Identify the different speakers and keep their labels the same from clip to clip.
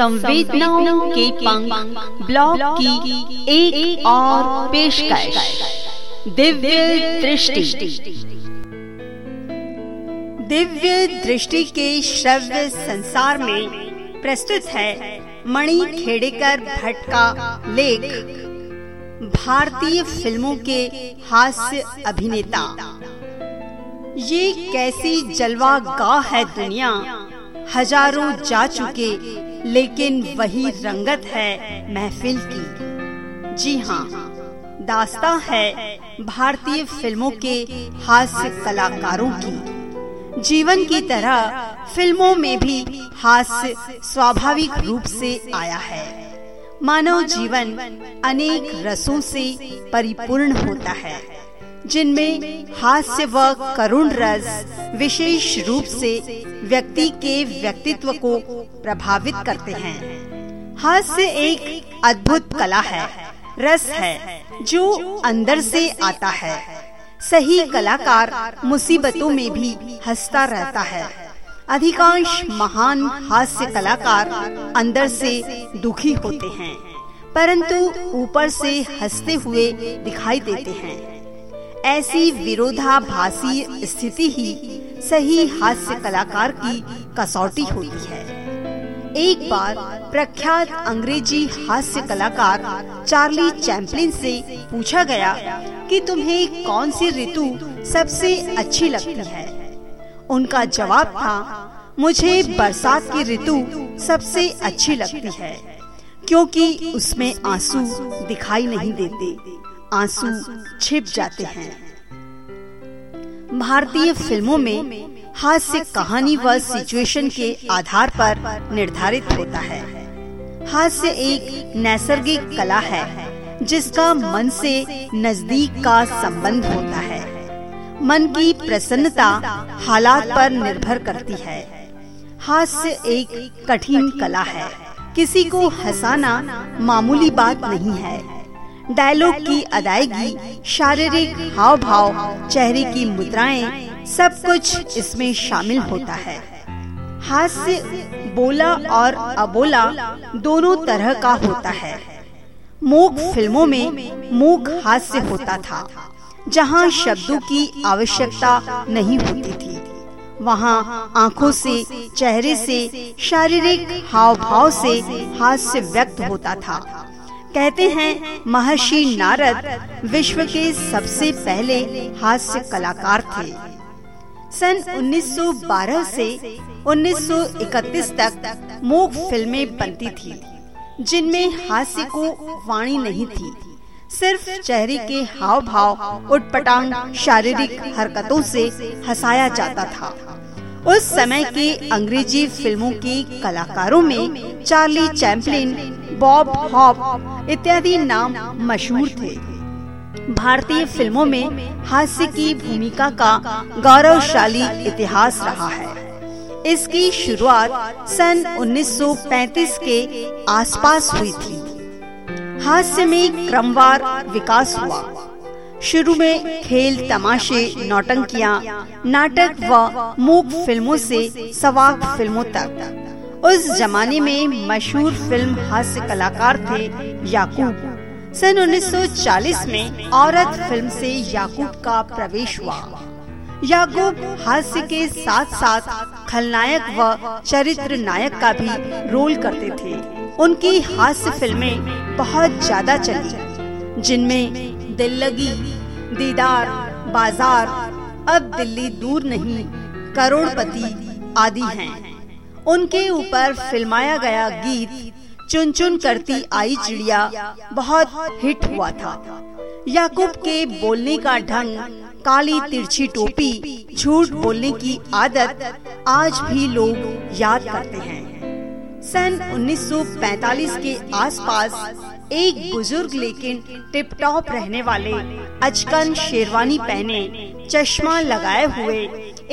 Speaker 1: संवेदनाओं के पंख ब्लॉग की एक, एक और पेशकश। दिव्य दृष्टि।
Speaker 2: दिव्य दृष्टि के श्रव्य संसार में प्रस्तुत है मणि खेड़ेकर भट्ट का लेख भारतीय फ़िल्मों के हास्य अभिनेता। ये कैसी जलवा गाह है दुनिया हज़ारों जा चुके लेकिन वही रंगत है महफिल की। जी हाँ दास्ता है भारतीय फ़िल्मों के हास्य कलाकारों की। जीवन की तरह फ़िल्मों में भी हास्य स्वाभाविक रूप से आया है। मानव जीवन अनेक रसों से परिपूर्ण होता है, जिनमें हास्य व करुण रस विशेष रूप से व्यक्ति के व्यक्तित्व को प्रभावित करते हैं। हास्य एक अद्भुत कला है, रस है, जो अंदर से आता है। सही कलाकार मुसीबतों में भी हंसता रहता है। अधिकांश महान हास्य कलाकार अंदर से दुखी होते हैं, परंतु ऊपर से हँसते हुए दिखाई देते हैं। ऐसी विरोधाभासी स्थिति ही सही हास्य कलाकार की कसौटी होती है। एक बार प्रख्यात अंग्रेज़ी हास्य कलाकार चार्ली चैम्पलिन से पूछा गया कि तुम्हें कौन सी ऋतु सबसे अच्छी लगती है? उनका जवाब था, मुझे बरसात की ऋतु सबसे अच्छी लगती है, क्योंकि उसमें आँसू दिखाई नहीं देते, आँसू छिप जाते हैं। भारतीय फ़िल्मों में हास्य कहानी व सिचुएशन के आधार पर निर्धारित होता है। हास्य एक नैसर्गिक कला है, जिसका मन से नज़दीक का संबंध होता है। मन की प्रसन्नता हालात पर निर्भर करती है। हास्य एक कठिन कला है, किसी को हंसाना मामूली बात नहीं है। डायलॉग की अदायगी, शारीरिक हाव भाव चेहरे की मुद्राएँ, सब कुछ इसमें शामिल होता है। हास्य, बोला और अबोला दोनों तरह का होता है। मूक फ़िल्मों में मूक हास्य होता था, जहाँ शब्दों की आवश्यकता नहीं होती थी। वहाँ आँखों से, चेहरे से, शारीरिक हाव भाव से हास्य व्यक्त होता था। कहते हैं, महर्षि नारद विश्व के सबसे पहले हास्य कलाकार थे। सन 1912 से 1931 तक मूक फ़िल्में बनती थी, जिनमें हास्य को वाणी नहीं थी, सिर्फ़ चेहरे के हाव भाव उटपटांग, शारीरिक हरकतों से हंसाया जाता था। उस समय के अंग्रेज़ी फ़िल्मों के कलाकारों में चार्ली चैम्पलिन बॉब हॉप इत्यादि नाम मशहूर थे। भारतीय फ़िल्मों में हास्य की भूमिका का गौरवशाली इतिहास रहा है। इसकी शुरुआत सन 1935 के आसपास हुई थी। हास्य में क्रमवार विकास हुआ। शुरू में खेल तमाशे नौटंकियाँ, नाटक व मूक फ़िल्मों से सवाक फ़िल्मों तक। उस जमाने में मशहूर फ़िल्म हास्य कलाकार थे याकूब। सन 1940 में औरत फ़िल्म से याकूब का प्रवेश हुआ। याकूब हास्य के साथ साथ खलनायक व चरित्र नायक का भी रोल करते थे। उनकी हास्य फ़िल्में बहुत ज़्यादा चली, जिनमें दिल लगी, दीदार, बाज़ार, अब दिल्ली दूर नहीं, करोड़पति आदि हैं। उनके ऊपर फिल्माया गया गीत चुन चुन करती आई चिड़िया बहुत हिट हुआ था। याकूब के बोलने का ढंग, काली तिरछी टोपी, झूठ बोलने की आदत आज भी लोग याद करते हैं। सन 1945 के आसपास एक बुज़ुर्ग लेकिन टिप टॉप रहने वाले अचकन शेरवानी पहने चश्मा लगाए हुए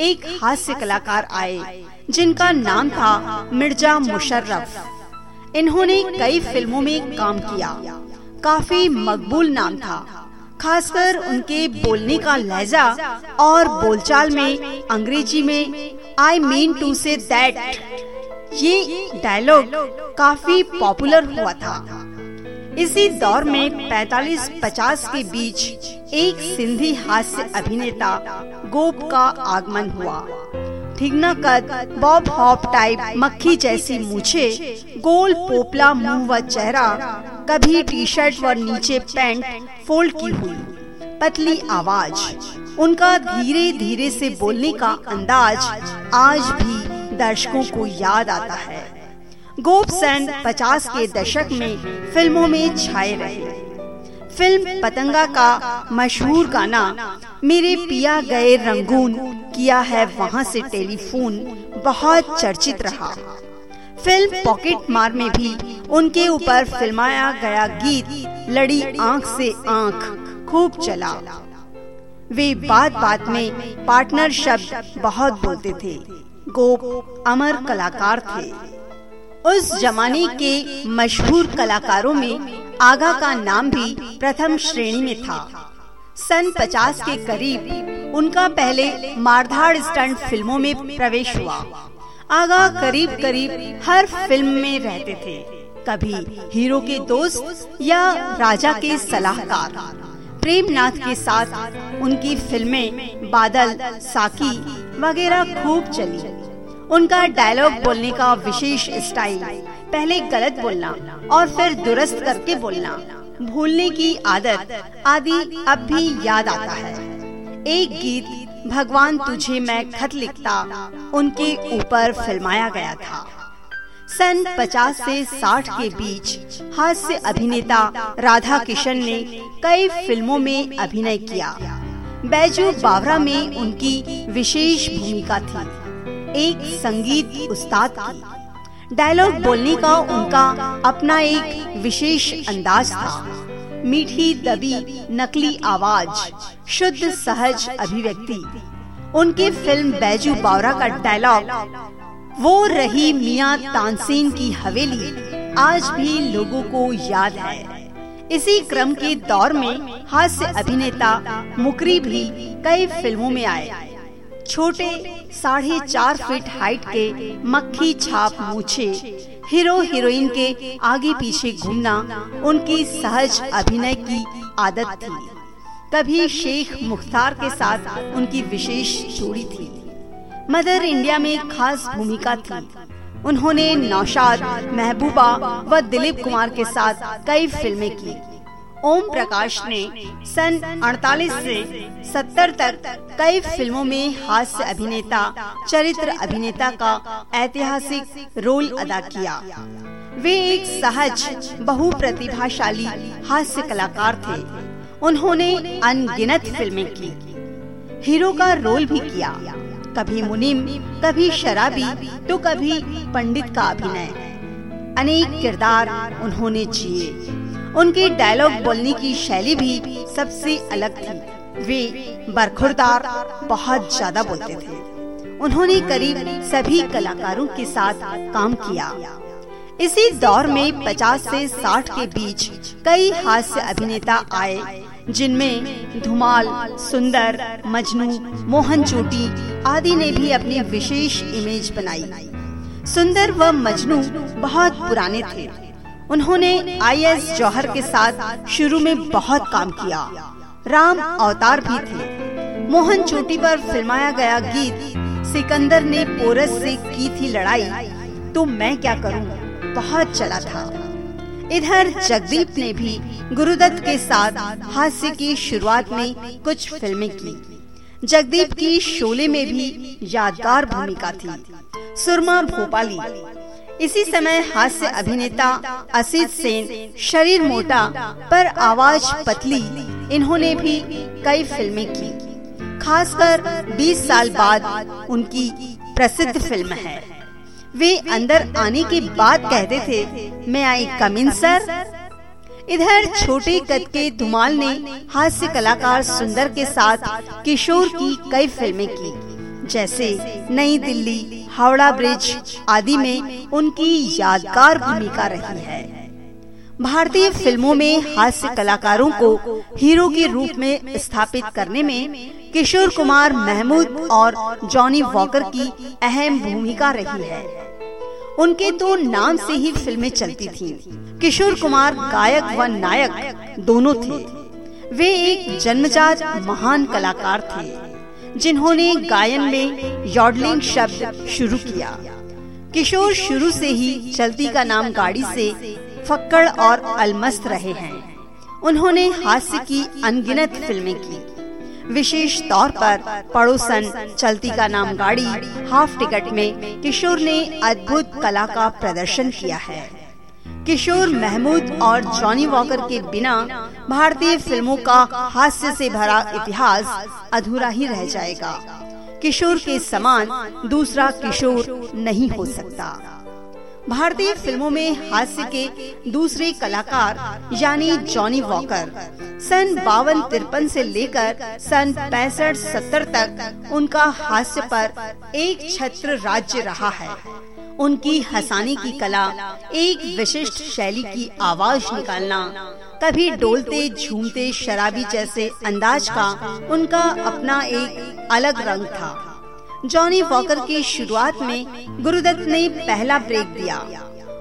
Speaker 2: एक हास्य कलाकार आए। जिनका नाम था मिर्ज़ा मुशर्रफ। इन्होंने कई फ़िल्मों में काम किया। काफ़ी मकबूल नाम था, खासकर उनके बोलने का लहजा और बोलचाल में, अंग्रेज़ी में I mean to say that ये डायलॉग काफ़ी पॉपुलर हुआ था। इसी दौर में 45-50 के बीच एक सिंधी हास्य अभिनेता गोप का आगमन हुआ। ठिगना कद बॉब हॉप टाइप मक्खी जैसी मूछे, गोल पोपला मुँह व चेहरा, कभी टी शर्ट व नीचे पैंट फोल्ड की हुई, पतली आवाज़। उनका धीरे धीरे से बोलने का अंदाज आज भी दर्शकों को याद आता है। गोप सेन पचास के दशक में फ़िल्मों में छाए रहे। फ़िल्म पतंगा का मशहूर गाना मेरे पिया गए रंगून किया है वहाँ से टेलीफोन, बहुत चर्चित रहा। फ़िल्म पॉकेट मार में भी उनके ऊपर फिल्माया गया गीत, लड़ी आँख से आँख, खूब चला। वे बात बात में पार्टनर शब्द बहुत बोलते थे, गोप अमर कलाकार थे। उस जमाने के मशहूर कलाकारों में आगा का नाम भी प्रथम श्रेणी में था। सन 50 के करीब उनका पहले मारधाड़ स्टंट फ़िल्मों में प्रवेश हुआ। आगा करीब करीब हर फ़िल्म में रहते थे। कभी हीरो के दोस्त या राजा के सलाहकार। प्रेमनाथ के साथ उनकी फ़िल्में बादल, साकी वगैरह खूब चली। उनका डायलॉग बोलने का विशेष स्टाइल पहले गलत बोलना और फिर दुरुस्त करके बोलना। भूलने की आदत आदि अब भी याद आता है। एक गीत, भगवान तुझे मैं खत लिखता उनके ऊपर फिल्माया गया था। सन 50 से 60 के बीच हास्य अभिनेता राधा किशन ने कई फ़िल्मों में अभिनय किया। बैजू बावरा में उनकी विशेष भूमिका थी। एक संगीत उस्ताद की डायलॉग बोलने का उनका अपना एक विशेष अंदाज था। मीठी, दबी, नकली आवाज़, शुद्ध, सहज अभिव्यक्ति। उनके फ़िल्म बैजू बावरा का डायलॉग, वो रही मियाँ तानसेन की हवेली, आज भी लोगों को याद है। इसी क्रम के दौर में हास्य अभिनेता मुकरी भी कई फ़िल्मों में आए। छोटे साढ़े चार फीट हाइट के मक्खी छाप मूछे, हीरो हीरोइन के आगे पीछे घूमना उनकी सहज अभिनय की आदत थी। कभी शेख मुख्तार के साथ उनकी विशेष जोड़ी थी। मदर इंडिया में खास भूमिका थी। उन्होंने नौशाद, महबूबा व दिलीप कुमार के साथ कई फ़िल्में की। ओम प्रकाश ने सन 48 से 70 तक कई फ़िल्मों में हास्य अभिनेता, चरित्र अभिनेता का ऐतिहासिक रोल अदा किया। वे एक सहज बहु प्रतिभाशाली हास्य कलाकार थे। उन्होंने अनगिनत फ़िल्में की। हीरो का रोल भी किया। कभी मुनिम, कभी शराबी तो कभी पंडित का अभिनय। अनेक किरदार उन्होंने जिए। उनकी डायलॉग बोलने की शैली भी सबसे अलग थी। वे बरखुरदार, बहुत ज़्यादा बोलते थे। उन्होंने करीब सभी कलाकारों के साथ काम किया। इसी दौर में 50 से 60 के बीच कई हास्य अभिनेता आए, जिनमें धुमाल, सुंदर, मजनू, मोहन चोटी आदि ने भी अपनी विशेष इमेज बनाई। सुंदर व मजनू बहुत पुराने थे। उन्होंने आई एस जौहर के साथ शुरू में बहुत काम किया। राम अवतार भी थे। मोहन चोटी पर फिल्माया गया गीत सिकंदर ने पोरस से की थी लड़ाई। तो मैं क्या करूँ? बहुत चला था। इधर जगदीप ने भी गुरुदत्त के साथ हास्य की शुरुआत में कुछ फ़िल्में की। जगदीप की शोले में भी यादगार भूमिका थी। सुरमा भोपाली। इसी समय हास्य अभिनेता असित सेन शरीर मोटा पर आवाज़ पतली। इन्होंने भी कई फ़िल्में की। खासकर 20 साल बाद उनकी प्रसिद्ध फ़िल्म है। वे अंदर आने के बाद कहते थे। मैं आई कमिन सर। इधर छोटे कद के धुमाल ने हास्य कलाकार सुंदर के साथ किशोर की कई फ़िल्में की। जैसे नई दिल्ली हावड़ा ब्रिज आदि में उनकी यादगार भूमिका रही है। भारतीय फ़िल्मों में हास्य कलाकारों को हीरो के रूप में स्थापित करने में किशोर कुमार महमूद और जॉनी वॉकर की अहम भूमिका रही है। उनके तो नाम से ही फ़िल्में चलती थीं। किशोर कुमार गायक व नायक दोनों थे। वे एक जन्मजात महान कलाकार थे। जिन्होंने गायन में यॉडलिंग शब्द शुरू किया। किशोर शुरू से ही चलती का नाम गाड़ी से फक्कड़ और अलमस्त रहे हैं। उन्होंने हास्य की अनगिनत फ़िल्में की। विशेष तौर पर पड़ोसन चलती का नाम गाड़ी, हाफ़ टिकट में किशोर ने अद्भुत कला का प्रदर्शन किया है। किशोर महमूद और जॉनी वॉकर के बिना भारतीय फ़िल्मों का हास्य से भरा इतिहास अधूरा ही रह जाएगा। किशोर के समान दूसरा किशोर नहीं हो सकता। भारतीय फ़िल्मों में हास्य के दूसरे कलाकार यानी जॉनी वॉकर सन बावन तिरपन से लेकर सन पैंसठ सत्तर तक उनका हास्य पर एक छत्र राज्य रहा है। उनकी हसाने की कला, एक विशिष्ट शैली की आवाज़ निकालना, कभी डोलते, झूमते शराबी जैसे अंदाज का उनका अपना एक अलग रंग था। जॉनी वॉकर की शुरुआत में गुरुदत्त ने पहला ब्रेक दिया।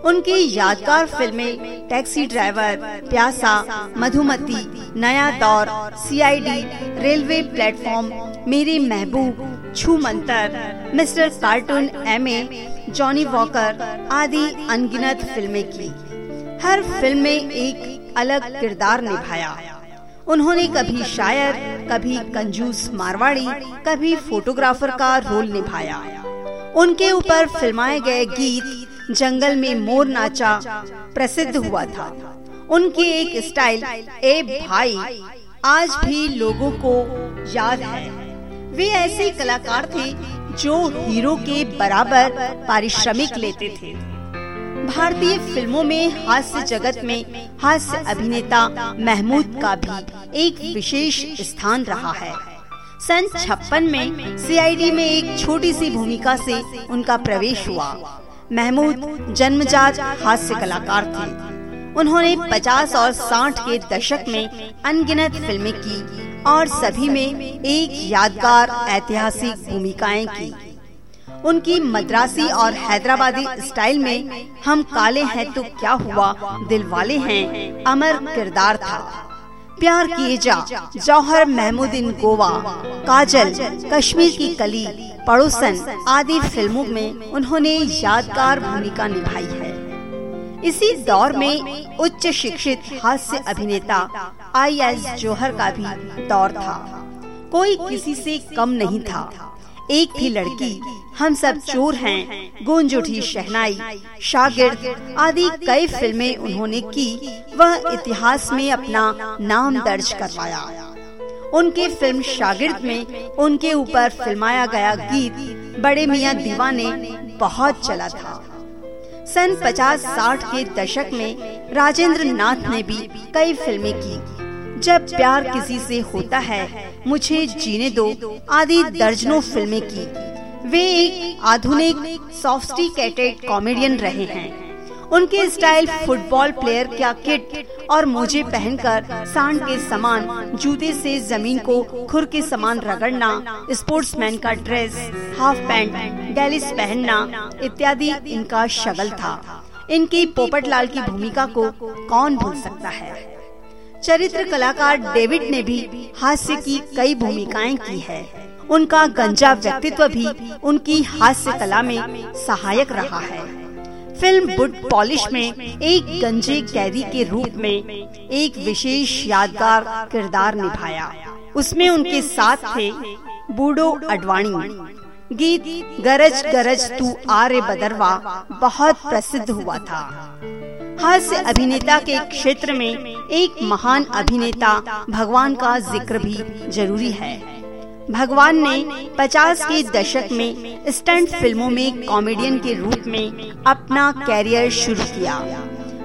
Speaker 2: उनकी यादगार फ़िल्में टैक्सी ड्राइवर, प्यासा, मधुमती, नया दौर CID railway platform, Meri Mehboob, Chhoo Mantar, mister cartoon, M Johnny Walker आदि अनगिनत फ़िल्में की। हर फ़िल्म में एक अलग किरदार निभाया। उन्होंने कभी शायर, कभी कंजूस मारवाड़ी, कभी फोटोग्राफर का रोल निभाया। उनके ऊपर फिल्माए गए गीत जंगल में मोर नाचा प्रसिद्ध हुआ था। उनकी एक स्टाइल, ए भाई, आज भी लोगों को याद है। वे ऐसे कलाकार थे जो हीरो के बराबर पारिश्रमिक लेते थे। भारतीय फ़िल्मों में हास्य जगत में हास्य अभिनेता महमूद का भी एक विशेष स्थान रहा है। सन छप्पन में सीआईडी में एक छोटी सी भूमिका से उनका प्रवेश हुआ। महमूद जन्मजात हास्य कलाकार थे। उन्होंने 50 और 60 के दशक में अनगिनत फ़िल्में की। और सभी में एक यादगार ऐतिहासिक भूमिकाएँ की। उनकी मद्रासी और हैदराबादी स्टाइल में हम काले हैं तो क्या हुआ? दिल वाले हैं, अमर किरदार था। प्यार किए जा, जौहर महमूदिन गोवा, काजल, कश्मीर की कली, पड़ोसन आदि फ़िल्मों में उन्होंने यादगार भूमिका निभाई है। इसी दौर में उच्च शिक्षित हास्य अभिनेता आई एस जौहर का भी दौर था। कोई किसी से कम नहीं था। एक थी लड़की, हम सब चोर हैं गूंज उठी शहनाई, शागिर्द आदि कई फ़िल्में उन्होंने की, वह इतिहास में अपना नाम दर्ज करवाया। उनके फ़िल्म शागिर्द में उनके ऊपर फिल्माया गया गीत बड़े मियाँ दीवाने बहुत चला था। सन 50-60 के दशक में राजेंद्र नाथ ने भी कई फ़िल्में की। जब प्यार किसी से होता है, मुझे जीने दो आदि दर्जनों फ़िल्में की। वे एक आधुनिक सॉफ्टिकेटेड कॉमेडियन रहे हैं। उनके स्टाइल फुटबॉल प्लेयर क्या किट और मोजे पहनकर सांड के समान जूते से ज़मीन को खुर के समान रगड़ना स्पोर्ट्समैन का ड्रेस हाफ़ पैंट डेलिस पहनना इत्यादि इनका शगल था। इनकी पोपटलाल की भूमिका को कौन भूल सकता है? चरित्र कलाकार डेविड ने भी हास्य की कई भूमिकाएँ की है। उनका गंजा व्यक्तित्व भी उनकी हास्य कला में सहायक रहा है। फ़िल्म बुट पॉलिश में एक गंजे कैदी के रूप में एक विशेष यादगार किरदार निभाया। उसमें उनके साथ थे बूढ़ो अडवाणी। गीत, गरज गरज तू आरे बदरवा, बहुत प्रसिद्ध हुआ था। हास्य अभिनेता के क्षेत्र में एक महान अभिनेता भगवान का ज़िक्र भी ज़रूरी है। भगवान ने 50 के दशक में स्टंट फ़िल्मों में कॉमेडियन के रूप में अपना कैरियर शुरू किया।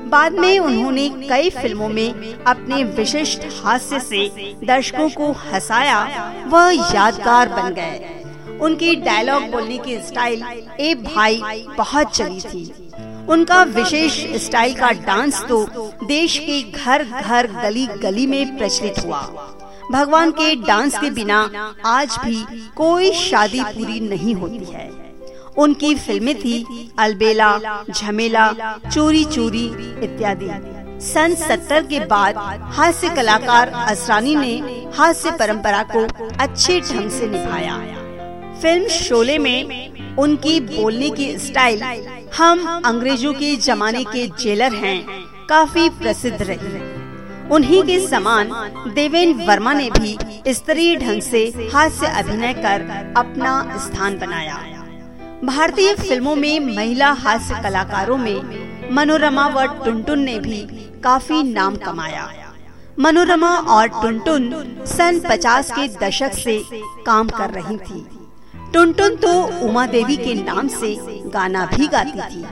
Speaker 2: बाद में उन्होंने कई फ़िल्मों में अपने विशिष्ट हास्य से दर्शकों को हंसाया, वह यादगार बन गए। उनकी डायलॉग बोलने की स्टाइल ए भाई बहुत चली थी। उनका विशेष स्टाइल का डांस तो देश के घर घर गली गली में प्रचलित हुआ। भगवान के डांस के बिना आज भी कोई शादी पूरी नहीं होती है। उनकी फ़िल्में थी अलबेला, झमेला चोरी चोरी इत्यादि। सन सत्तर के बाद हास्य कलाकार असरानी ने हास्य परंपरा को अच्छे ढंग से निभाया। फ़िल्म शोले में उनकी बोलने की स्टाइल हम अंग्रेज़ों के जमाने के जेलर हैं, काफ़ी प्रसिद्ध रही। उन्हीं के समान देवेंद्र वर्मा ने भी स्तरीय ढंग से हास्य अभिनय कर अपना स्थान बनाया। भारतीय फ़िल्मों में महिला हास्य कलाकारों में मनोरमा व टुनटुन ने भी काफ़ी नाम कमाया। मनोरमा और टुनटुन सन 50 के दशक से काम कर रही थी। टुनटुन तो उमा देवी के नाम से गाना भी गाती थी।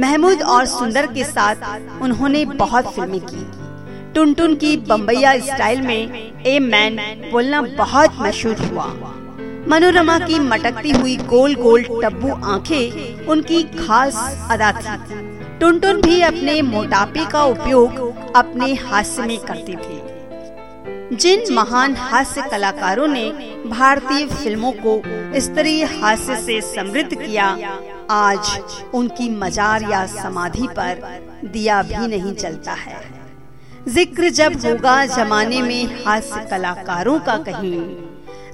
Speaker 2: महमूद और सुंदर के साथ उन्होंने बहुत फ़िल्में की। टुनटुन की बम्बैया स्टाइल में ए मैन बोलना बहुत मशहूर हुआ। मनोरमा की मटकती हुई गोल गोल टब्बू आँखें उनकी खास अदा थी। टुनटुन भी अपने मोटापे का उपयोग अपने हास्य में करती थी। जिन महान हास्य कलाकारों ने भारतीय फ़िल्मों को स्तरीय हास्य से समृद्ध किया आज उनकी मजार या समाधि पर दिया भी नहीं चलता है। ज़िक्र जब होगा जमाने में हास्य कलाकारों का कहीं।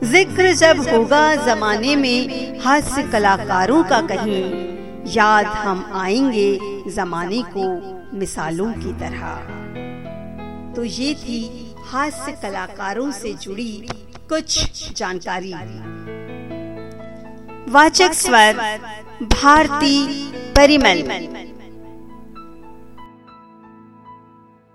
Speaker 2: ज़िक्र जब होगा जमाने में हास्य कलाकारों का कहीं। याद हम आएँगे जमाने को मिसालों की तरह। तो ये थी हास्य कलाकारों से जुड़ी कुछ जानकारी। वाचक स्वर, भारती परिमल।